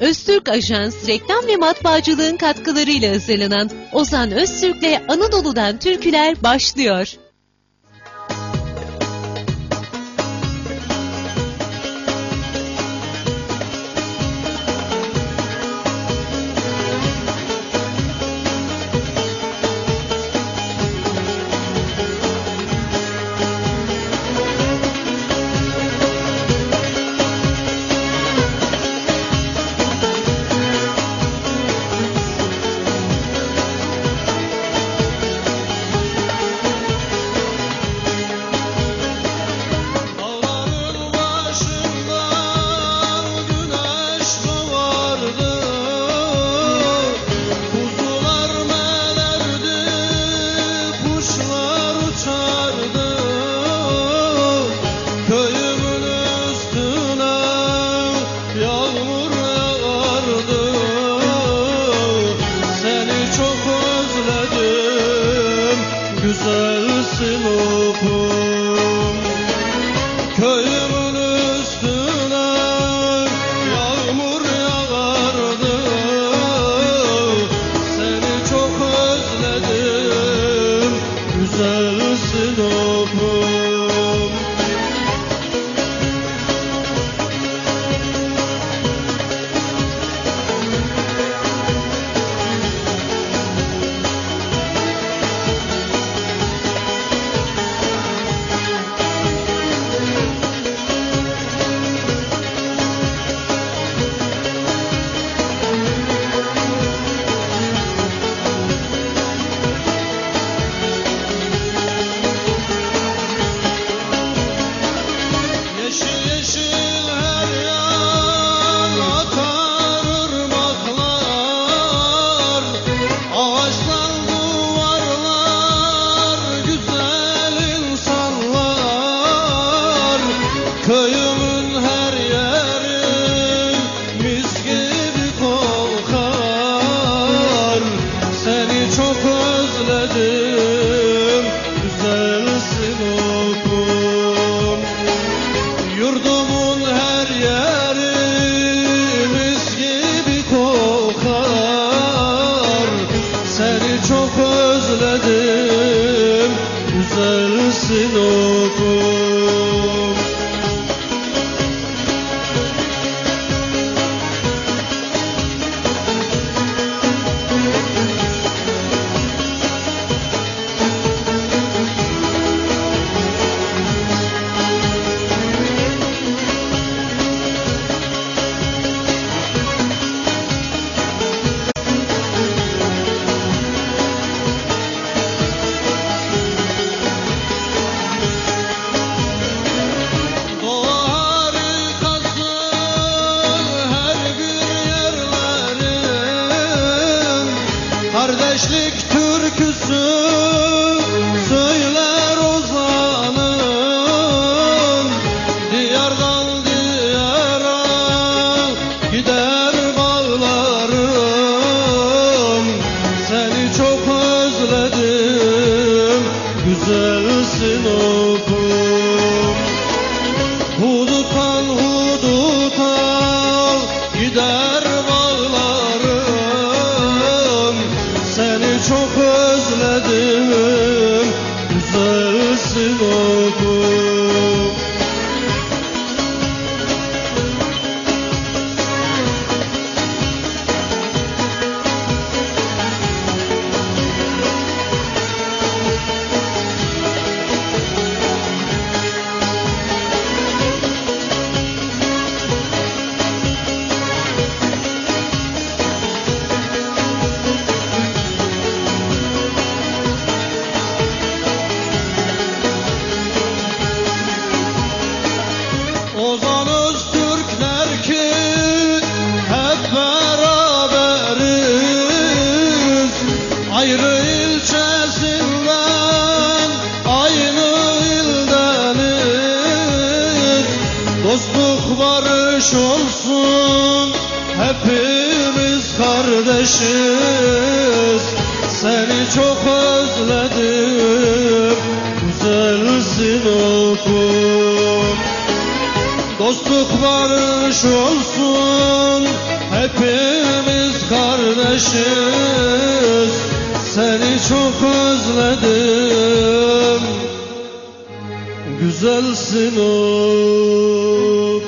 Öztürk Ajans reklam ve matbaacılığın katkılarıyla hazırlanan Ozan Öztürk'le Anadolu'dan türküler başlıyor. Güzelsin okum Köyümün her yeri mis gibi kokar. Seni çok özledim güzelsin okum. Yurdumun her yeri Kardeşlik türküsü söyler ozanın Diyardan diyara gider bağlarım. Seni çok özledim güzelsin okum Huduttan huduta gider Ayrı ilçesinden aynı ildeniz Dostluk barış olsun hepimiz kardeşiz. Seni çok özledim güzelsin okum Dostluk barış olsun Hepimiz kardeşiz Seni çok özledim. Güzelsin oğlum